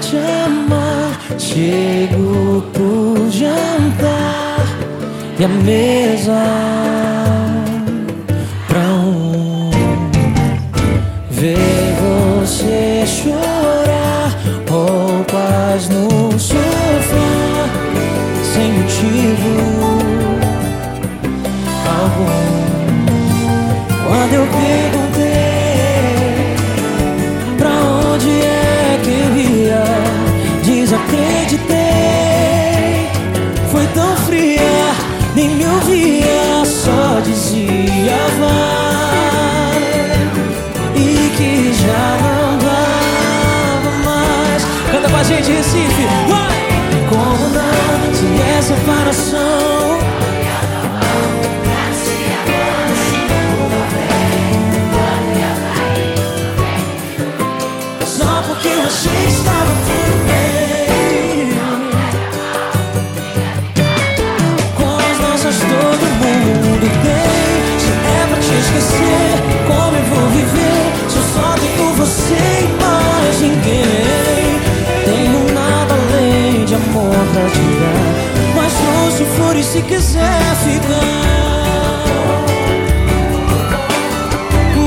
te amar. Chego pro jantar e a mesa pra um ver você chorar, roupas no sofá sem motivo algum. Quando eu perguntei nem me ouvia, só dizia vai. E que já não dava mais. Canta com a gente, Recife, vai! Como não, é separação. Flores se quiser ficar.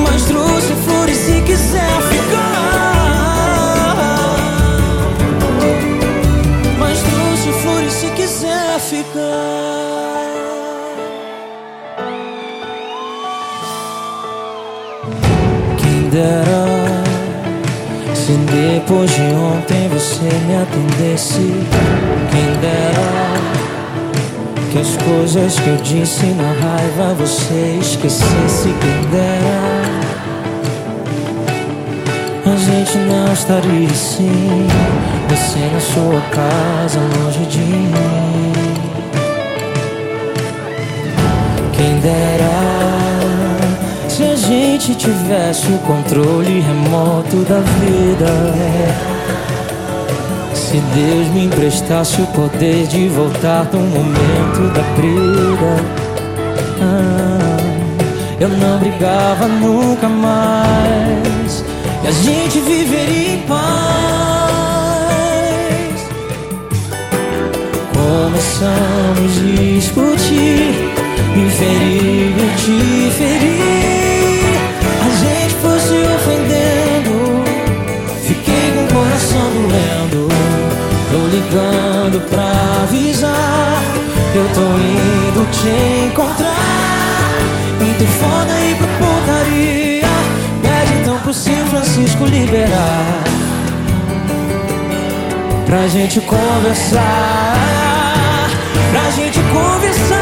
Mas trouxe flores se quiser ficar. Mas trouxe flores se quiser ficar. Quem dera Se depois de ontem você me atendesse. Quem dera Que as coisas que eu disse na raiva você esquecesse Quem dera a gente não estaria assim Você na sua casa, longe de mim. Quem dera Se a gente tivesse o controle remoto da vida Se Deus me emprestasse o poder de voltar no momento da briga ah, Eu não brigava nunca mais e a gente viveria em paz. Começamos a discutir, me ferir e te ferir. Pra avisar, eu tô indo te encontrar. Tem foda aí pra putaria. Pede então pro São Francisco liberar Pra gente conversar Pra gente conversar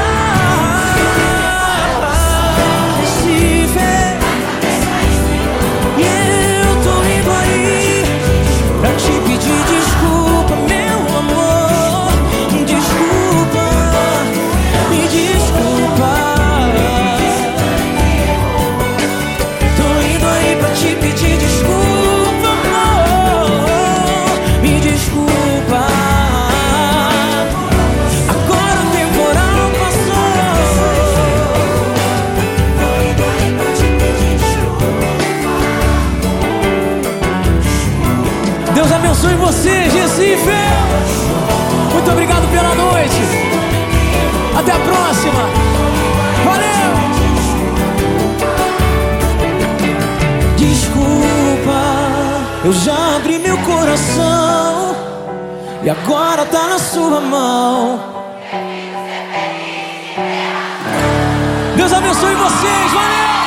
abençoe você, Recife. Muito obrigado pela noite. Até a próxima. Valeu! Desculpa, eu já abri meu coração e agora tá na sua mão. Deus abençoe vocês, valeu!